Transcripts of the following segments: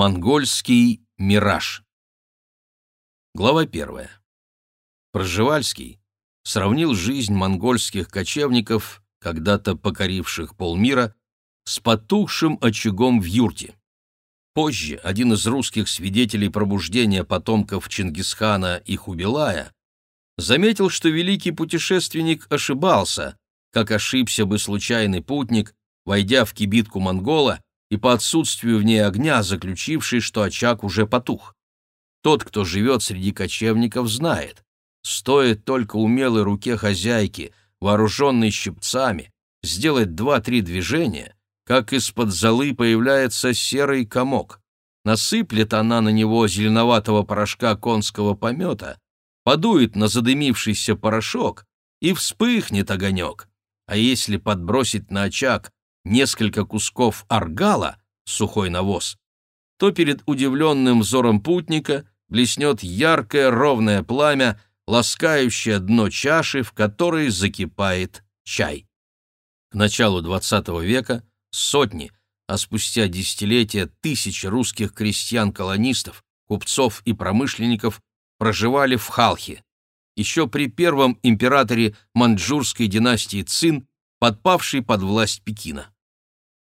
Монгольский мираж. Глава первая. Пржевальский сравнил жизнь монгольских кочевников, когда-то покоривших полмира, с потухшим очагом в юрте. Позже один из русских свидетелей пробуждения потомков Чингисхана и Хубилая заметил, что великий путешественник ошибался, как ошибся бы случайный путник, войдя в кибитку монгола и по отсутствию в ней огня заключивший, что очаг уже потух. Тот, кто живет среди кочевников, знает, стоит только умелой руке хозяйки, вооруженной щипцами, сделать два-три движения, как из-под золы появляется серый комок. Насыплет она на него зеленоватого порошка конского помета, подует на задымившийся порошок, и вспыхнет огонек. А если подбросить на очаг несколько кусков аргала, сухой навоз, то перед удивленным взором путника блеснет яркое ровное пламя, ласкающее дно чаши, в которой закипает чай. К началу XX века сотни, а спустя десятилетия тысячи русских крестьян-колонистов, купцов и промышленников проживали в Халхе. Еще при первом императоре маньчжурской династии Цин подпавший под власть Пекина.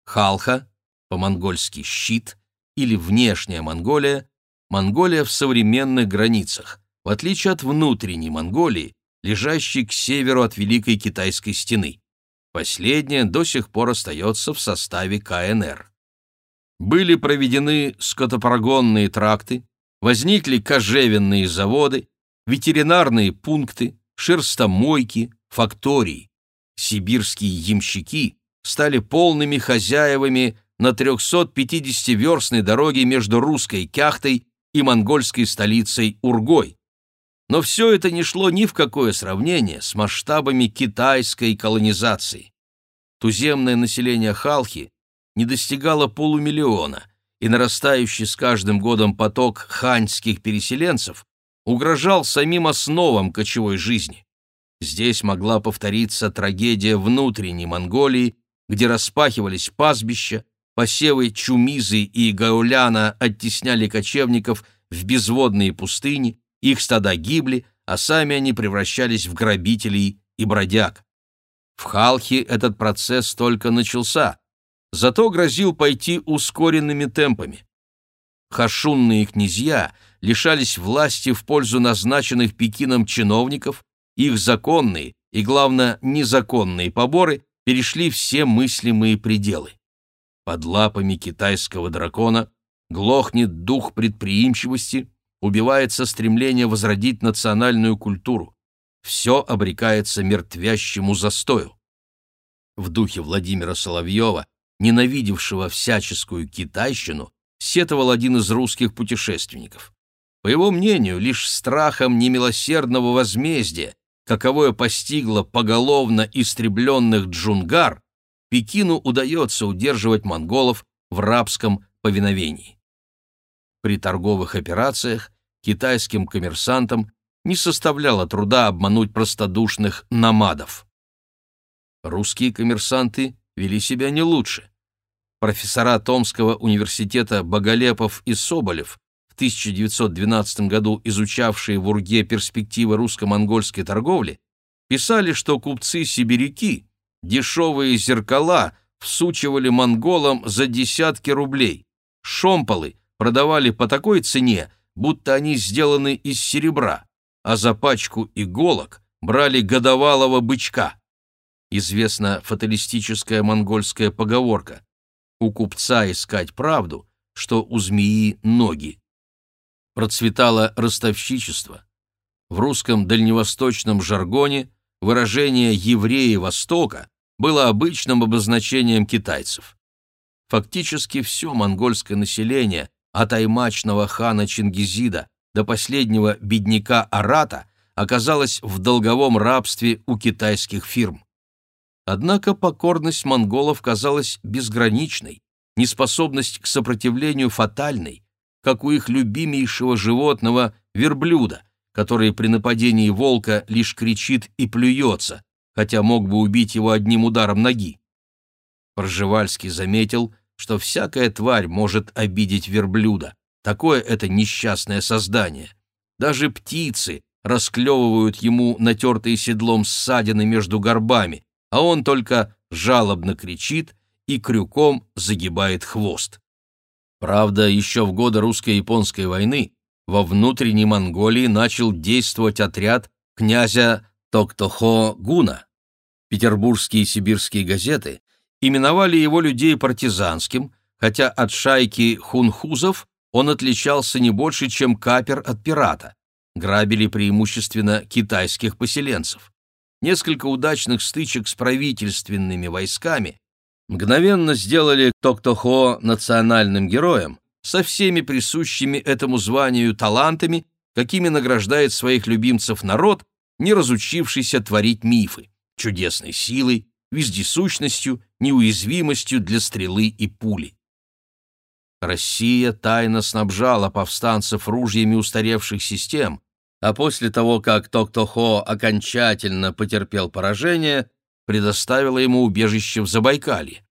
Халха, по-монгольски «щит», или внешняя Монголия, Монголия в современных границах, в отличие от внутренней Монголии, лежащей к северу от Великой Китайской стены. Последняя до сих пор остается в составе КНР. Были проведены скотопрогонные тракты, возникли кожевенные заводы, ветеринарные пункты, шерстомойки, фактории сибирские ямщики стали полными хозяевами на 350-верстной дороге между русской Кяхтой и монгольской столицей Ургой. Но все это не шло ни в какое сравнение с масштабами китайской колонизации. Туземное население Халхи не достигало полумиллиона, и нарастающий с каждым годом поток ханьских переселенцев угрожал самим основам кочевой жизни. Здесь могла повториться трагедия внутренней Монголии, где распахивались пастбища, посевы Чумизы и Гауляна оттесняли кочевников в безводные пустыни, их стада гибли, а сами они превращались в грабителей и бродяг. В Халхе этот процесс только начался, зато грозил пойти ускоренными темпами. Хашунные князья лишались власти в пользу назначенных Пекином чиновников, их законные и, главное, незаконные поборы перешли все мыслимые пределы. Под лапами китайского дракона глохнет дух предприимчивости, убивается стремление возродить национальную культуру. Все обрекается мертвящему застою. В духе Владимира Соловьева, ненавидевшего всяческую китайщину, сетовал один из русских путешественников. По его мнению, лишь страхом немилосердного возмездия каковое постигло поголовно истребленных джунгар, Пекину удается удерживать монголов в рабском повиновении. При торговых операциях китайским коммерсантам не составляло труда обмануть простодушных намадов. Русские коммерсанты вели себя не лучше. Профессора Томского университета Боголепов и Соболев 1912 году изучавшие в Урге перспективы русско-монгольской торговли, писали, что купцы-сибиряки дешевые зеркала всучивали монголам за десятки рублей, шомполы продавали по такой цене, будто они сделаны из серебра, а за пачку иголок брали годовалого бычка. Известна фаталистическая монгольская поговорка «У купца искать правду, что у змеи ноги» процветало ростовщичество. В русском дальневосточном жаргоне выражение «евреи Востока» было обычным обозначением китайцев. Фактически все монгольское население, от аймачного хана Чингизида до последнего бедняка Арата, оказалось в долговом рабстве у китайских фирм. Однако покорность монголов казалась безграничной, неспособность к сопротивлению фатальной, как у их любимейшего животного верблюда, который при нападении волка лишь кричит и плюется, хотя мог бы убить его одним ударом ноги. Пржевальский заметил, что всякая тварь может обидеть верблюда. Такое это несчастное создание. Даже птицы расклевывают ему натертые седлом ссадины между горбами, а он только жалобно кричит и крюком загибает хвост. Правда, еще в годы русско-японской войны во внутренней Монголии начал действовать отряд князя Токтохо Гуна. Петербургские и сибирские газеты именовали его людей партизанским, хотя от шайки хунхузов он отличался не больше, чем капер от пирата. Грабили преимущественно китайских поселенцев. Несколько удачных стычек с правительственными войсками мгновенно сделали Токтохо национальным героем со всеми присущими этому званию талантами, какими награждает своих любимцев народ, не разучившийся творить мифы, чудесной силой, вездесущностью, неуязвимостью для стрелы и пули. Россия тайно снабжала повстанцев ружьями устаревших систем, а после того, как Токтохо окончательно потерпел поражение, предоставила ему убежище в Забайкалье.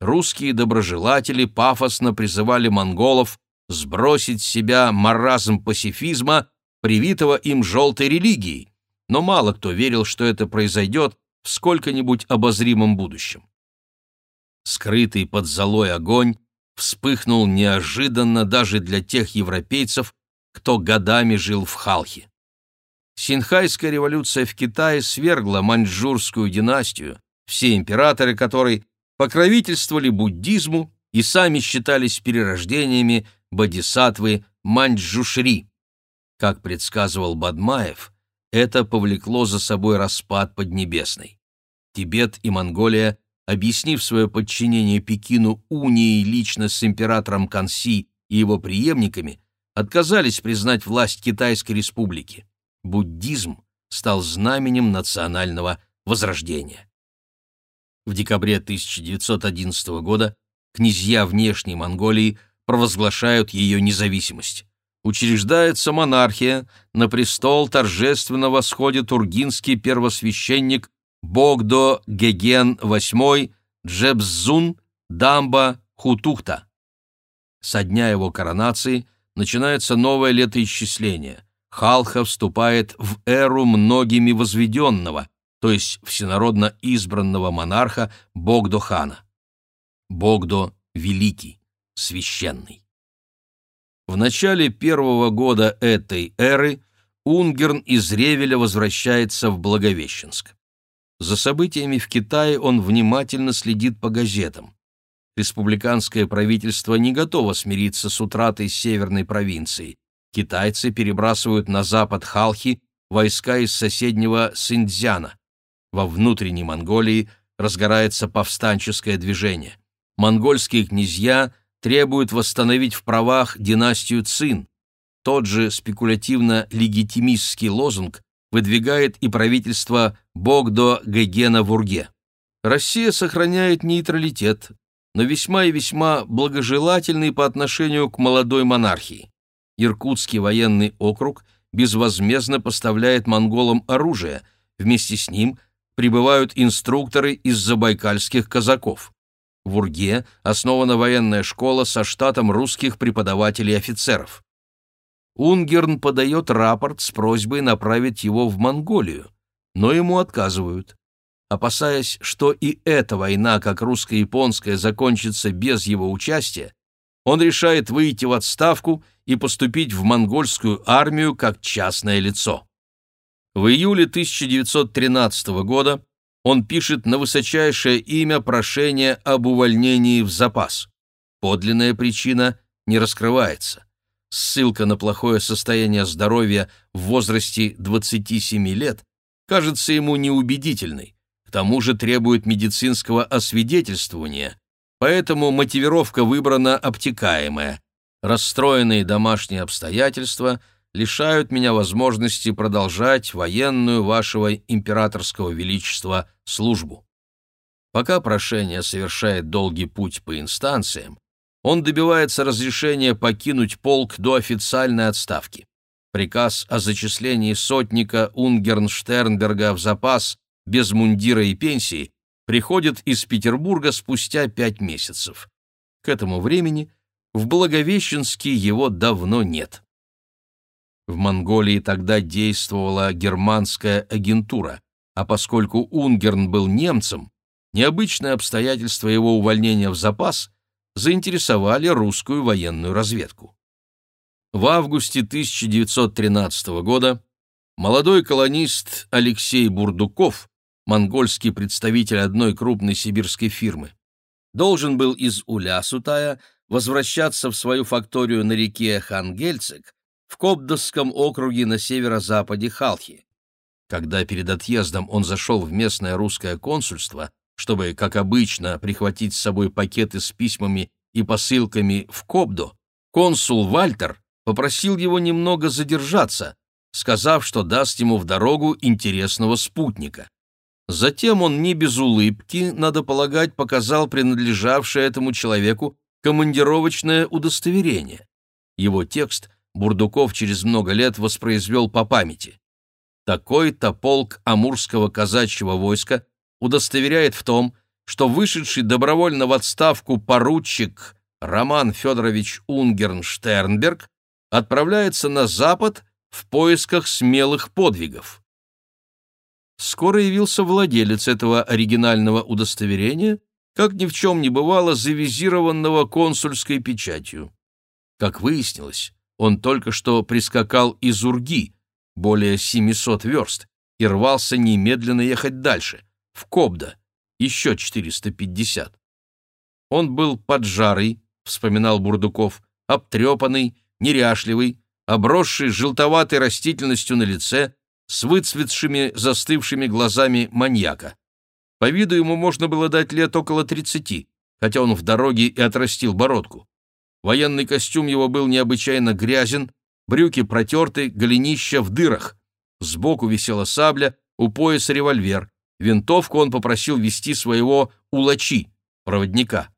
Русские доброжелатели пафосно призывали монголов сбросить с себя маразм пацифизма, привитого им желтой религией, но мало кто верил, что это произойдет в сколько-нибудь обозримом будущем. Скрытый под золой огонь вспыхнул неожиданно даже для тех европейцев, кто годами жил в Халхе. Синхайская революция в Китае свергла маньчжурскую династию, все императоры которой покровительствовали буддизму и сами считались перерождениями бодисаттвы Маньчжушри. Как предсказывал Бадмаев, это повлекло за собой распад Поднебесной. Тибет и Монголия, объяснив свое подчинение Пекину унией лично с императором Канси и его преемниками, отказались признать власть Китайской республики. Буддизм стал знаменем национального возрождения. В декабре 1911 года князья внешней Монголии провозглашают ее независимость. Учреждается монархия, на престол торжественно восходит ургинский первосвященник Богдо Геген VIII Джебзун Дамба Хутухта. Со дня его коронации – начинается новое летоисчисление. Халха вступает в эру многими возведенного, то есть всенародно избранного монарха Богдо-хана. Богдо – великий, священный. В начале первого года этой эры Унгерн из Ревеля возвращается в Благовещенск. За событиями в Китае он внимательно следит по газетам республиканское правительство не готово смириться с утратой северной провинции. Китайцы перебрасывают на запад Халхи войска из соседнего Синдзяна. Во внутренней Монголии разгорается повстанческое движение. Монгольские князья требуют восстановить в правах династию Цин. Тот же спекулятивно-легитимистский лозунг выдвигает и правительство Богдо Гегена в Урге. Россия сохраняет нейтралитет, но весьма и весьма благожелательный по отношению к молодой монархии. Иркутский военный округ безвозмездно поставляет монголам оружие, вместе с ним прибывают инструкторы из забайкальских казаков. В Урге основана военная школа со штатом русских преподавателей и офицеров. Унгерн подает рапорт с просьбой направить его в Монголию, но ему отказывают. Опасаясь, что и эта война, как русско-японская, закончится без его участия, он решает выйти в отставку и поступить в монгольскую армию как частное лицо. В июле 1913 года он пишет на высочайшее имя прошение об увольнении в запас. Подлинная причина не раскрывается. Ссылка на плохое состояние здоровья в возрасте 27 лет кажется ему неубедительной к тому же требует медицинского освидетельствования, поэтому мотивировка выбрана обтекаемая. Расстроенные домашние обстоятельства лишают меня возможности продолжать военную вашего императорского величества службу. Пока прошение совершает долгий путь по инстанциям, он добивается разрешения покинуть полк до официальной отставки. Приказ о зачислении сотника Унгернштернберга в запас без мундира и пенсии, приходит из Петербурга спустя пять месяцев. К этому времени в Благовещенске его давно нет. В Монголии тогда действовала германская агентура, а поскольку Унгерн был немцем, необычные обстоятельства его увольнения в запас заинтересовали русскую военную разведку. В августе 1913 года молодой колонист Алексей Бурдуков, монгольский представитель одной крупной сибирской фирмы, должен был из Улясутая возвращаться в свою факторию на реке Хангельцик в Кобдовском округе на северо-западе Халхи. Когда перед отъездом он зашел в местное русское консульство, чтобы, как обычно, прихватить с собой пакеты с письмами и посылками в Кобдо, консул Вальтер попросил его немного задержаться, сказав, что даст ему в дорогу интересного спутника. Затем он не без улыбки, надо полагать, показал принадлежавшее этому человеку командировочное удостоверение. Его текст Бурдуков через много лет воспроизвел по памяти. Такой-то полк Амурского казачьего войска удостоверяет в том, что вышедший добровольно в отставку поручик Роман Федорович Унгерн-Штернберг отправляется на запад в поисках смелых подвигов. Скоро явился владелец этого оригинального удостоверения, как ни в чем не бывало завизированного консульской печатью. Как выяснилось, он только что прискакал из Урги, более 700 верст, и рвался немедленно ехать дальше, в Кобда, еще 450. Он был поджарый, вспоминал Бурдуков, обтрепанный, неряшливый, обросший желтоватой растительностью на лице, с выцветшими застывшими глазами маньяка. По виду ему можно было дать лет около тридцати, хотя он в дороге и отрастил бородку. Военный костюм его был необычайно грязен, брюки протерты, голенища в дырах. Сбоку висела сабля, у пояса револьвер. Винтовку он попросил вести своего улачи, проводника.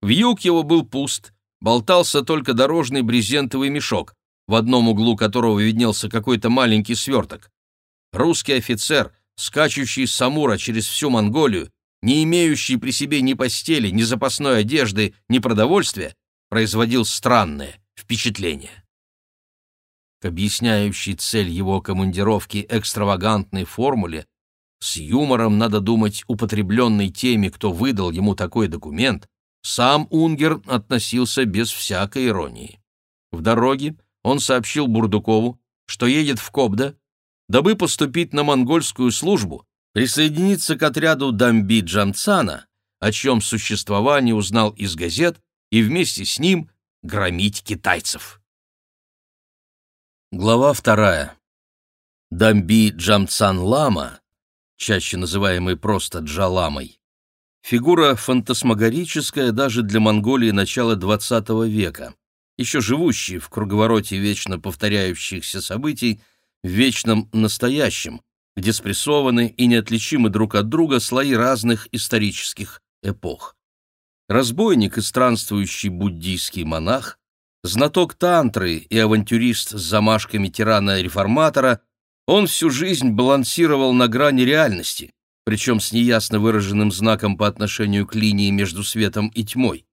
Вьюг его был пуст, болтался только дорожный брезентовый мешок, в одном углу которого виднелся какой-то маленький сверток. Русский офицер, скачущий с Амура через всю Монголию, не имеющий при себе ни постели, ни запасной одежды, ни продовольствия, производил странное впечатление. К объясняющей цель его командировки экстравагантной формуле с юмором, надо думать, употребленной теми, кто выдал ему такой документ, сам Унгер относился без всякой иронии. В дороге он сообщил Бурдукову, что едет в Кобда, дабы поступить на монгольскую службу, присоединиться к отряду Дамби Джанцана, о чем существовании узнал из газет, и вместе с ним громить китайцев. Глава вторая. Дамби Джамцан Лама, чаще называемый просто Джаламой, фигура фантасмагорическая даже для Монголии начала XX века, еще живущий в круговороте вечно повторяющихся событий, в вечном настоящем, где спрессованы и неотличимы друг от друга слои разных исторических эпох разбойник и странствующий буддийский монах, знаток тантры и авантюрист с замашками тирана-реформатора, он всю жизнь балансировал на грани реальности, причем с неясно выраженным знаком по отношению к линии между светом и тьмой.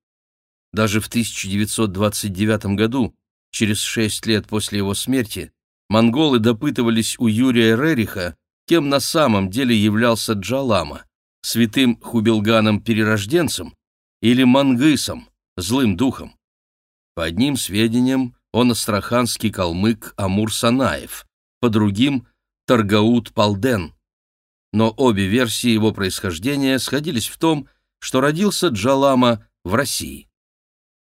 Даже в 1929 году, через шесть лет после его смерти, монголы допытывались у Юрия Рериха, кем на самом деле являлся Джалама, святым Хубилганом-перерожденцем или мангысом, злым духом. По одним сведениям, он астраханский калмык Амур Санаев, по другим — Таргаут Палден. Но обе версии его происхождения сходились в том, что родился Джалама в России.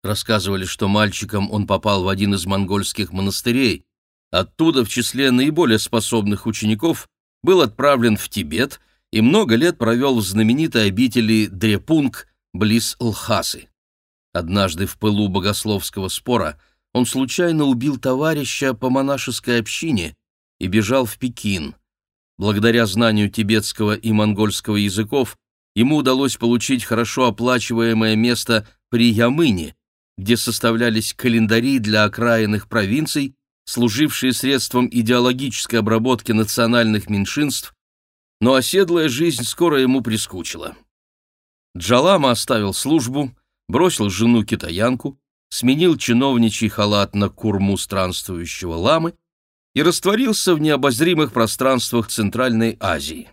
Рассказывали, что мальчиком он попал в один из монгольских монастырей, оттуда в числе наиболее способных учеников был отправлен в Тибет и много лет провел в знаменитой обители Дрепунг близ Лхасы. Однажды в пылу богословского спора он случайно убил товарища по монашеской общине и бежал в Пекин. Благодаря знанию тибетского и монгольского языков ему удалось получить хорошо оплачиваемое место при Ямыне, где составлялись календари для окраинных провинций, служившие средством идеологической обработки национальных меньшинств, но оседлая жизнь скоро ему прискучила. Джалама оставил службу, бросил жену-китаянку, сменил чиновничий халат на курму странствующего ламы и растворился в необозримых пространствах Центральной Азии.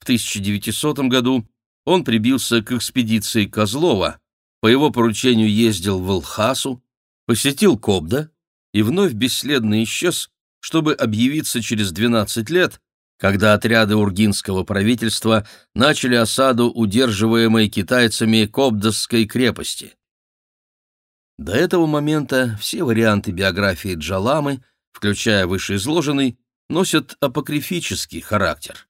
В 1900 году он прибился к экспедиции Козлова, по его поручению ездил в Лхасу, посетил Кобда и вновь бесследно исчез, чтобы объявиться через 12 лет, когда отряды ургинского правительства начали осаду удерживаемой китайцами Кобдасской крепости. До этого момента все варианты биографии Джаламы, включая вышеизложенный, носят апокрифический характер.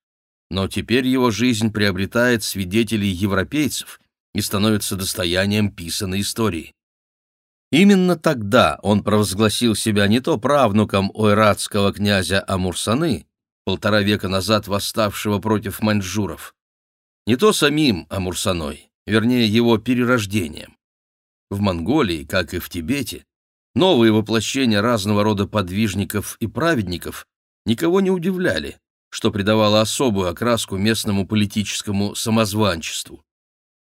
Но теперь его жизнь приобретает свидетелей европейцев и становится достоянием писанной истории. Именно тогда он провозгласил себя не то правнуком ойратского князя Амурсаны, полтора века назад восставшего против маньчжуров, не то самим Амурсаной, вернее его перерождением. В Монголии, как и в Тибете, новые воплощения разного рода подвижников и праведников никого не удивляли, что придавало особую окраску местному политическому самозванчеству.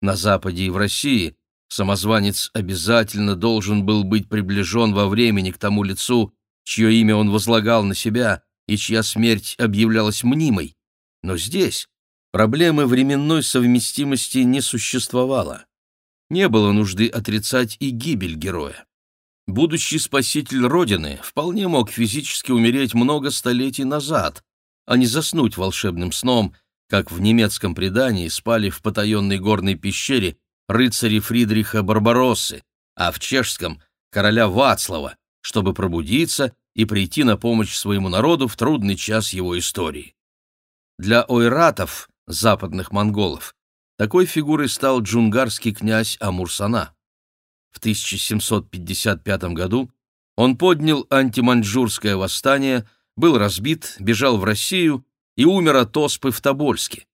На Западе и в России самозванец обязательно должен был быть приближен во времени к тому лицу, чье имя он возлагал на себя и чья смерть объявлялась мнимой. Но здесь проблемы временной совместимости не существовало не было нужды отрицать и гибель героя. Будущий спаситель Родины вполне мог физически умереть много столетий назад, а не заснуть волшебным сном, как в немецком предании спали в потаенной горной пещере рыцари Фридриха Барбароссы, а в чешском — короля Вацлава, чтобы пробудиться и прийти на помощь своему народу в трудный час его истории. Для ойратов, западных монголов, такой фигурой стал джунгарский князь Амурсана. В 1755 году он поднял антиманьчжурское восстание, был разбит, бежал в Россию и умер от оспы в Тобольске.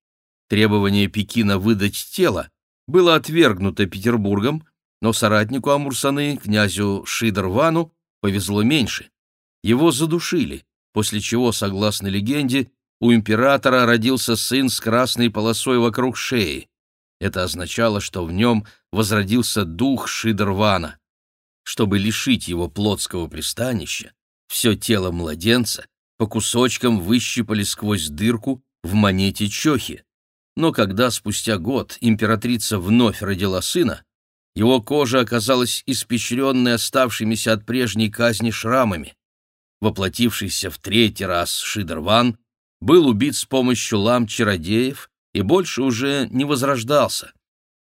Требование Пекина выдать тело было отвергнуто Петербургом, но соратнику Амурсаны, князю Шидарвану, повезло меньше. Его задушили, после чего, согласно легенде, у императора родился сын с красной полосой вокруг шеи. Это означало, что в нем возродился дух Шидарвана. Чтобы лишить его плотского пристанища, все тело младенца по кусочкам выщипали сквозь дырку в монете Чохи. Но когда спустя год императрица вновь родила сына, его кожа оказалась испещренной оставшимися от прежней казни шрамами. Воплотившийся в третий раз Шидарван был убит с помощью лам-чародеев и больше уже не возрождался.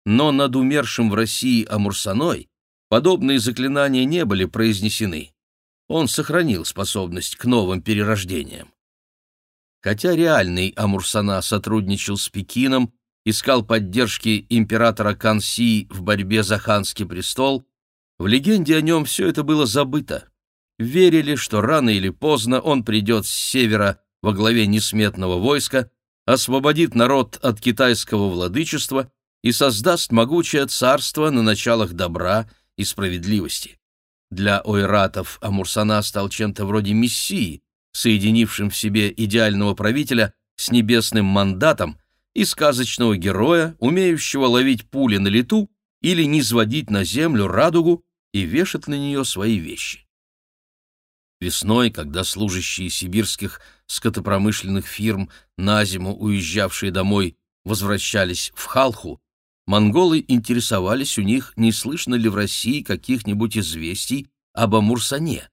Но над умершим в России Амурсаной подобные заклинания не были произнесены. Он сохранил способность к новым перерождениям. Хотя реальный Амурсана сотрудничал с Пекином, искал поддержки императора Канси в борьбе за ханский престол, в легенде о нем все это было забыто. Верили, что рано или поздно он придет с севера во главе несметного войска освободит народ от китайского владычества и создаст могучее царство на началах добра и справедливости. Для ойратов Амурсана стал чем-то вроде мессии, соединившим в себе идеального правителя с небесным мандатом и сказочного героя, умеющего ловить пули на лету или низводить на землю радугу и вешать на нее свои вещи. Весной, когда служащие сибирских скотопромышленных фирм, на зиму уезжавшие домой, возвращались в Халху, монголы интересовались у них, не слышно ли в России каких-нибудь известий об Амурсане.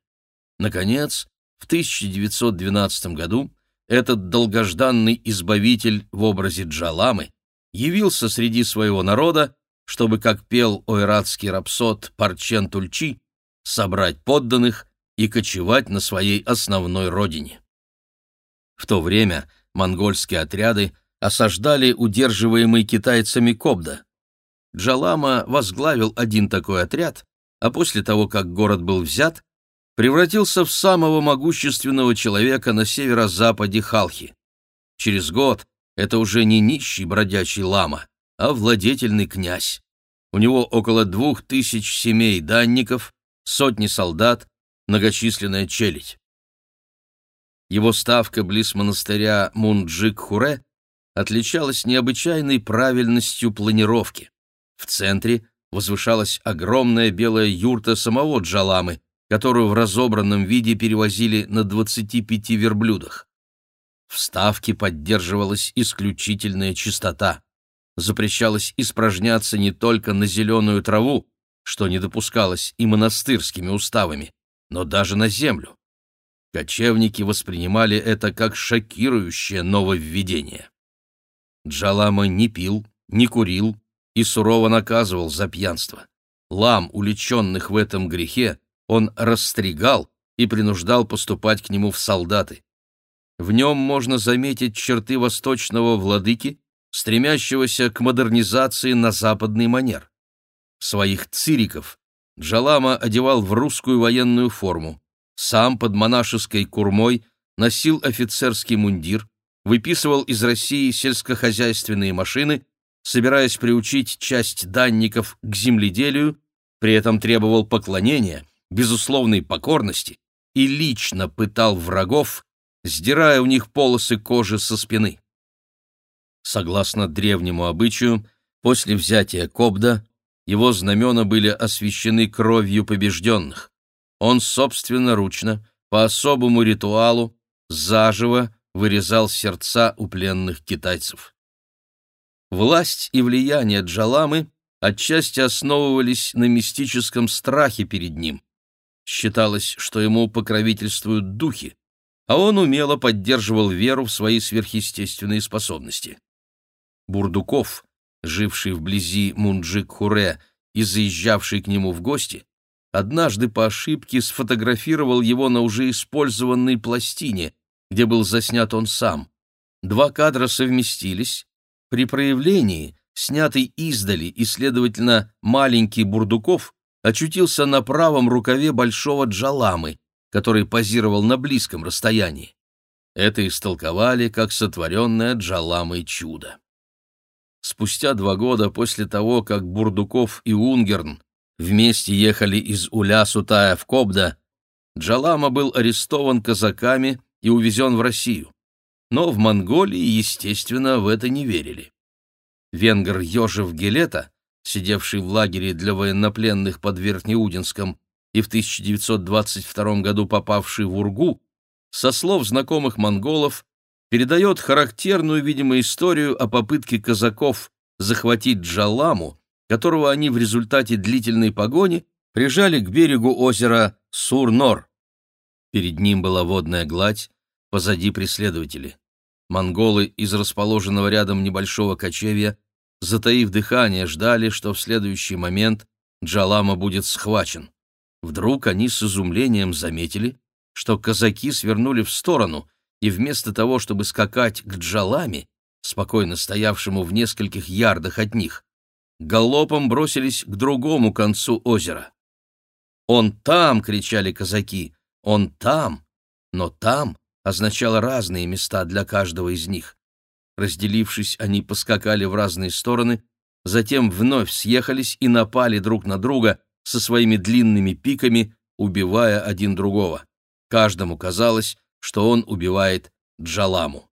Наконец, в 1912 году этот долгожданный избавитель в образе Джаламы явился среди своего народа, чтобы, как пел ойратский рапсод Парчен Тульчи, собрать подданных и кочевать на своей основной родине. В то время монгольские отряды осаждали удерживаемый китайцами Кобда. Джалама возглавил один такой отряд, а после того, как город был взят, превратился в самого могущественного человека на северо-западе Халхи. Через год это уже не нищий бродячий лама, а владетельный князь. У него около двух тысяч семей данников, сотни солдат, многочисленная челядь. Его ставка близ монастыря Мунджик-Хуре отличалась необычайной правильностью планировки. В центре возвышалась огромная белая юрта самого Джаламы, которую в разобранном виде перевозили на 25 верблюдах. В ставке поддерживалась исключительная чистота. Запрещалось испражняться не только на зеленую траву, что не допускалось и монастырскими уставами, но даже на землю. Кочевники воспринимали это как шокирующее нововведение. Джалама не пил, не курил и сурово наказывал за пьянство. Лам, уличенных в этом грехе, он расстригал и принуждал поступать к нему в солдаты. В нем можно заметить черты восточного владыки, стремящегося к модернизации на западный манер. Своих цириков Джалама одевал в русскую военную форму, сам под монашеской курмой носил офицерский мундир, выписывал из России сельскохозяйственные машины, собираясь приучить часть данников к земледелию, при этом требовал поклонения, безусловной покорности и лично пытал врагов, сдирая у них полосы кожи со спины. Согласно древнему обычаю, после взятия Кобда его знамена были освящены кровью побежденных. Он собственноручно, по особому ритуалу, заживо вырезал сердца у пленных китайцев. Власть и влияние Джаламы отчасти основывались на мистическом страхе перед ним. Считалось, что ему покровительствуют духи, а он умело поддерживал веру в свои сверхъестественные способности. Бурдуков, живший вблизи Мунджик-Хуре и заезжавший к нему в гости, однажды по ошибке сфотографировал его на уже использованной пластине, где был заснят он сам. Два кадра совместились. При проявлении, снятый издали и, следовательно, маленький Бурдуков очутился на правом рукаве большого джаламы, который позировал на близком расстоянии. Это истолковали как сотворенное джаламой чудо. Спустя два года после того, как Бурдуков и Унгерн вместе ехали из Уля-Сутая в Кобда, Джалама был арестован казаками и увезен в Россию. Но в Монголии, естественно, в это не верили. Венгр Йожев Гелета, сидевший в лагере для военнопленных под Верхнеудинском и в 1922 году попавший в Ургу, со слов знакомых монголов, передает характерную, видимо, историю о попытке казаков захватить Джаламу, которого они в результате длительной погони прижали к берегу озера Сур-Нор. Перед ним была водная гладь, позади преследователи. Монголы из расположенного рядом небольшого кочевья, затаив дыхание, ждали, что в следующий момент Джалама будет схвачен. Вдруг они с изумлением заметили, что казаки свернули в сторону, и вместо того, чтобы скакать к Джаламе, спокойно стоявшему в нескольких ярдах от них, галопом бросились к другому концу озера. «Он там!» — кричали казаки. Он там, но там означало разные места для каждого из них. Разделившись, они поскакали в разные стороны, затем вновь съехались и напали друг на друга со своими длинными пиками, убивая один другого. Каждому казалось, что он убивает Джаламу.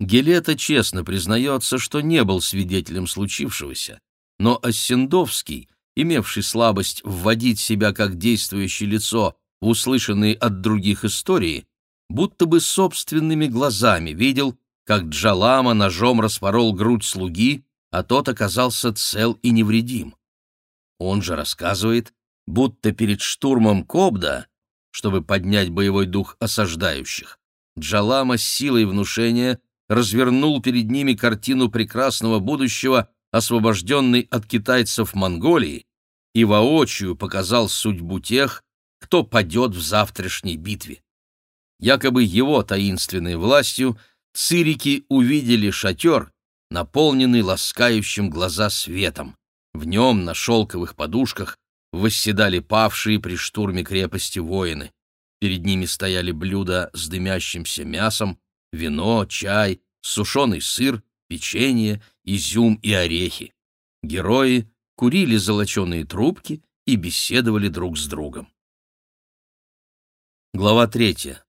Гелета честно признается, что не был свидетелем случившегося, но Оссендовский, имевший слабость вводить себя как действующее лицо услышанные от других истории, будто бы собственными глазами видел, как Джалама ножом распорол грудь слуги, а тот оказался цел и невредим. Он же рассказывает, будто перед штурмом Кобда, чтобы поднять боевой дух осаждающих, Джалама с силой внушения развернул перед ними картину прекрасного будущего, освобожденной от китайцев Монголии, и воочию показал судьбу тех, кто падет в завтрашней битве. Якобы его таинственной властью цирики увидели шатер, наполненный ласкающим глаза светом. В нем на шелковых подушках восседали павшие при штурме крепости воины. Перед ними стояли блюда с дымящимся мясом, вино, чай, сушеный сыр, печенье, изюм и орехи. Герои курили золоченые трубки и беседовали друг с другом. Глава третья.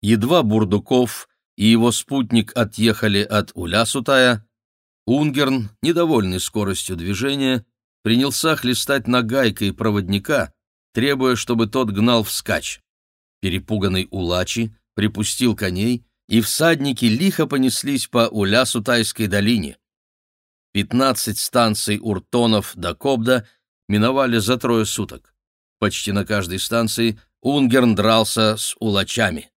Едва Бурдуков и его спутник отъехали от Улясутая, Унгерн, недовольный скоростью движения, принялся хлестать нагайкой проводника, требуя, чтобы тот гнал вскачь. Перепуганный Улачи припустил коней, и всадники лихо понеслись по Улясу-Тайской долине. Пятнадцать станций Уртонов до Кобда миновали за трое суток. Почти на каждой станции Унгерн дрался с улачами.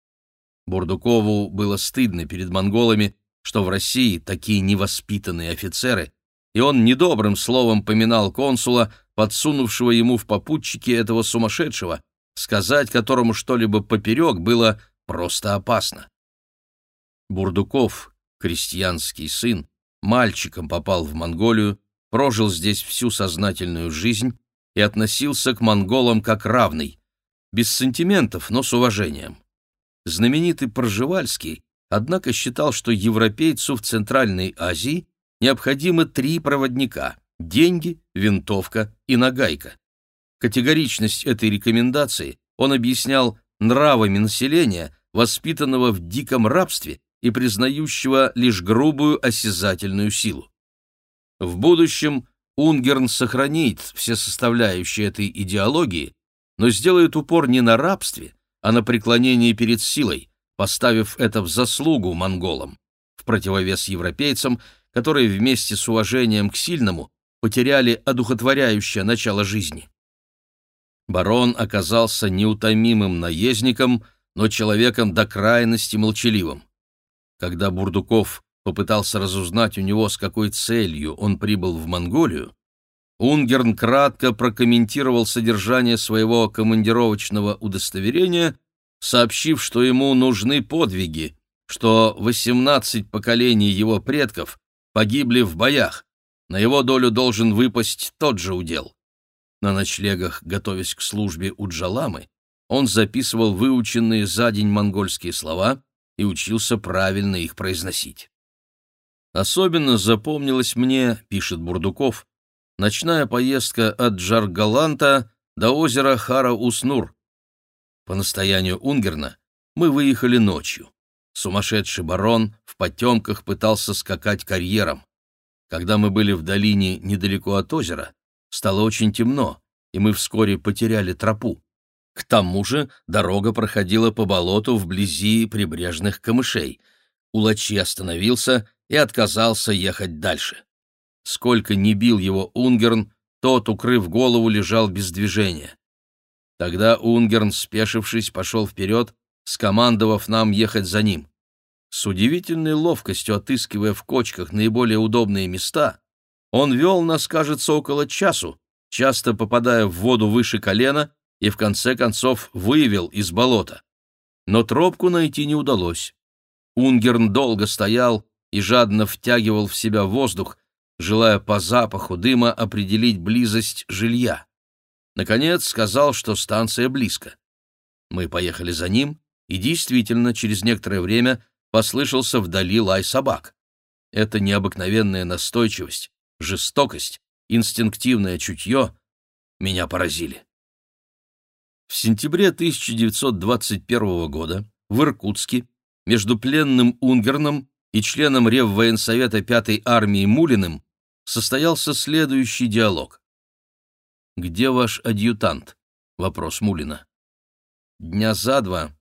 Бурдукову было стыдно перед монголами, что в России такие невоспитанные офицеры, и он недобрым словом поминал консула, подсунувшего ему в попутчики этого сумасшедшего, сказать которому что-либо поперек было просто опасно. Бурдуков, крестьянский сын, мальчиком попал в Монголию, прожил здесь всю сознательную жизнь и относился к монголам как равный, без сантиментов, но с уважением. Знаменитый Пржевальский, однако, считал, что европейцу в Центральной Азии необходимы три проводника – деньги, винтовка и нагайка. Категоричность этой рекомендации он объяснял нравами населения, воспитанного в диком рабстве и признающего лишь грубую осязательную силу. В будущем Унгерн сохранит все составляющие этой идеологии, но сделает упор не на рабстве, а на преклонении перед силой, поставив это в заслугу монголам, в противовес европейцам, которые вместе с уважением к сильному потеряли одухотворяющее начало жизни. Барон оказался неутомимым наездником, но человеком до крайности молчаливым. Когда Бурдуков попытался разузнать у него, с какой целью он прибыл в Монголию, Унгерн кратко прокомментировал содержание своего командировочного удостоверения, сообщив, что ему нужны подвиги, что 18 поколений его предков погибли в боях, на его долю должен выпасть тот же удел. На ночлегах, готовясь к службе у Джаламы, он записывал выученные за день монгольские слова и учился правильно их произносить. Особенно запомнилось мне, пишет Бурдуков, Ночная поездка от Джаргаланта до озера Хара-Уснур. По настоянию Унгерна мы выехали ночью. Сумасшедший барон в потемках пытался скакать карьером. Когда мы были в долине недалеко от озера, стало очень темно, и мы вскоре потеряли тропу. К тому же дорога проходила по болоту вблизи прибрежных камышей. Улачи остановился и отказался ехать дальше. Сколько ни бил его Унгерн, тот, укрыв голову, лежал без движения. Тогда Унгерн, спешившись, пошел вперед, скомандовав нам ехать за ним. С удивительной ловкостью отыскивая в кочках наиболее удобные места, он вел нас, кажется, около часу, часто попадая в воду выше колена и в конце концов выявил из болота. Но тропку найти не удалось. Унгерн долго стоял и жадно втягивал в себя воздух, желая по запаху дыма определить близость жилья. Наконец сказал, что станция близко. Мы поехали за ним, и действительно, через некоторое время послышался вдали лай собак. Эта необыкновенная настойчивость, жестокость, инстинктивное чутье меня поразили. В сентябре 1921 года в Иркутске между пленным Унгерном и членом Реввоенсовета 5-й армии Мулиным состоялся следующий диалог. «Где ваш адъютант?» — вопрос Мулина. Дня за два,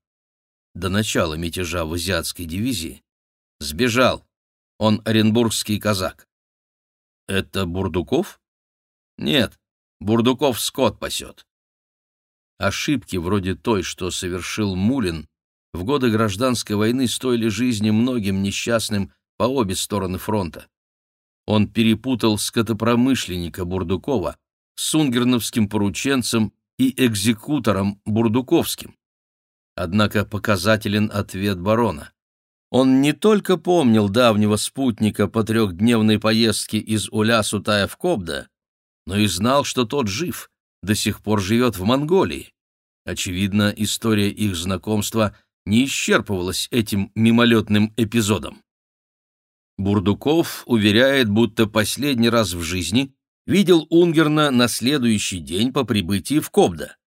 до начала мятежа в азиатской дивизии, сбежал. Он оренбургский казак. «Это Бурдуков?» «Нет, Бурдуков скот пасет». Ошибки вроде той, что совершил Мулин, в годы гражданской войны стоили жизни многим несчастным по обе стороны фронта он перепутал скотопромышленника Бурдукова с унгерновским порученцем и экзекутором Бурдуковским. Однако показателен ответ барона. Он не только помнил давнего спутника по трехдневной поездке из Уля-Сутая в Кобда, но и знал, что тот жив, до сих пор живет в Монголии. Очевидно, история их знакомства не исчерпывалась этим мимолетным эпизодом. Бурдуков уверяет, будто последний раз в жизни видел Унгерна на следующий день по прибытии в Кобда,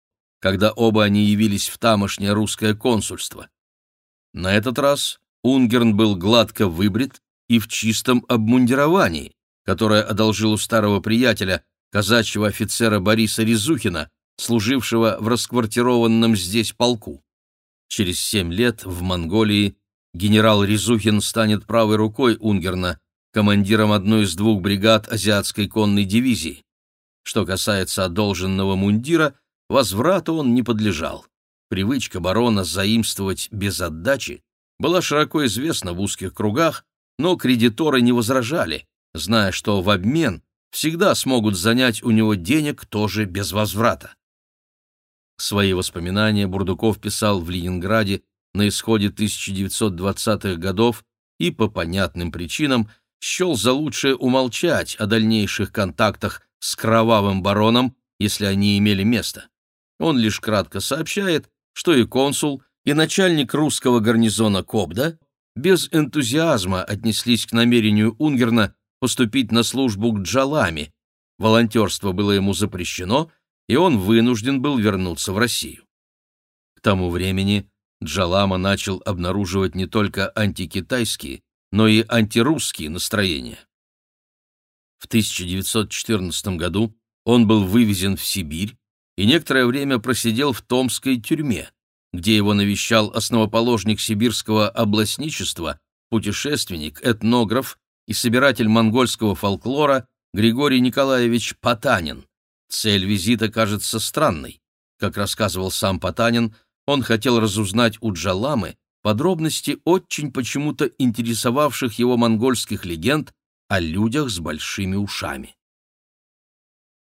когда оба они явились в тамошнее русское консульство. На этот раз Унгерн был гладко выбрит, и в чистом обмундировании, которое одолжил у старого приятеля, казачьего офицера Бориса Резухина, служившего в расквартированном здесь полку. Через семь лет в Монголии генерал Резухин станет правой рукой Унгерна, командиром одной из двух бригад азиатской конной дивизии. Что касается одолженного мундира, возврату он не подлежал. Привычка барона заимствовать без отдачи была широко известна в узких кругах, но кредиторы не возражали, зная, что в обмен всегда смогут занять у него денег тоже без возврата. Свои воспоминания Бурдуков писал в Ленинграде на исходе 1920-х годов и по понятным причинам счел за лучшее умолчать о дальнейших контактах с кровавым бароном, если они имели место. Он лишь кратко сообщает, что и консул, и начальник русского гарнизона Кобда без энтузиазма отнеслись к намерению Унгерна поступить на службу к Джалами. Волонтерство было ему запрещено, и он вынужден был вернуться в Россию. К тому времени Джалама начал обнаруживать не только антикитайские, но и антирусские настроения. В 1914 году он был вывезен в Сибирь и некоторое время просидел в Томской тюрьме, где его навещал основоположник сибирского областничества, путешественник, этнограф и собиратель монгольского фольклора Григорий Николаевич Потанин. Цель визита кажется странной. Как рассказывал сам Потанин, он хотел разузнать у Джаламы подробности очень почему-то интересовавших его монгольских легенд о людях с большими ушами.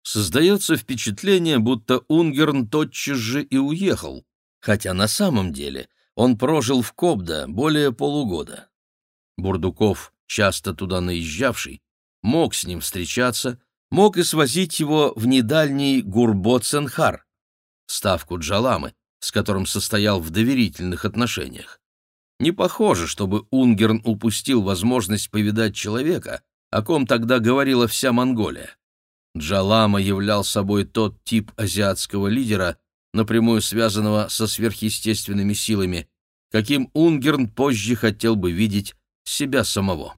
Создается впечатление, будто Унгерн тотчас же и уехал, хотя на самом деле он прожил в Кобда более полугода. Бурдуков, часто туда наезжавший, мог с ним встречаться, мог и свозить его в недальний Гурбот-Сенхар, ставку Джаламы, с которым состоял в доверительных отношениях. Не похоже, чтобы Унгерн упустил возможность повидать человека, о ком тогда говорила вся Монголия. Джалама являл собой тот тип азиатского лидера, напрямую связанного со сверхъестественными силами, каким Унгерн позже хотел бы видеть себя самого.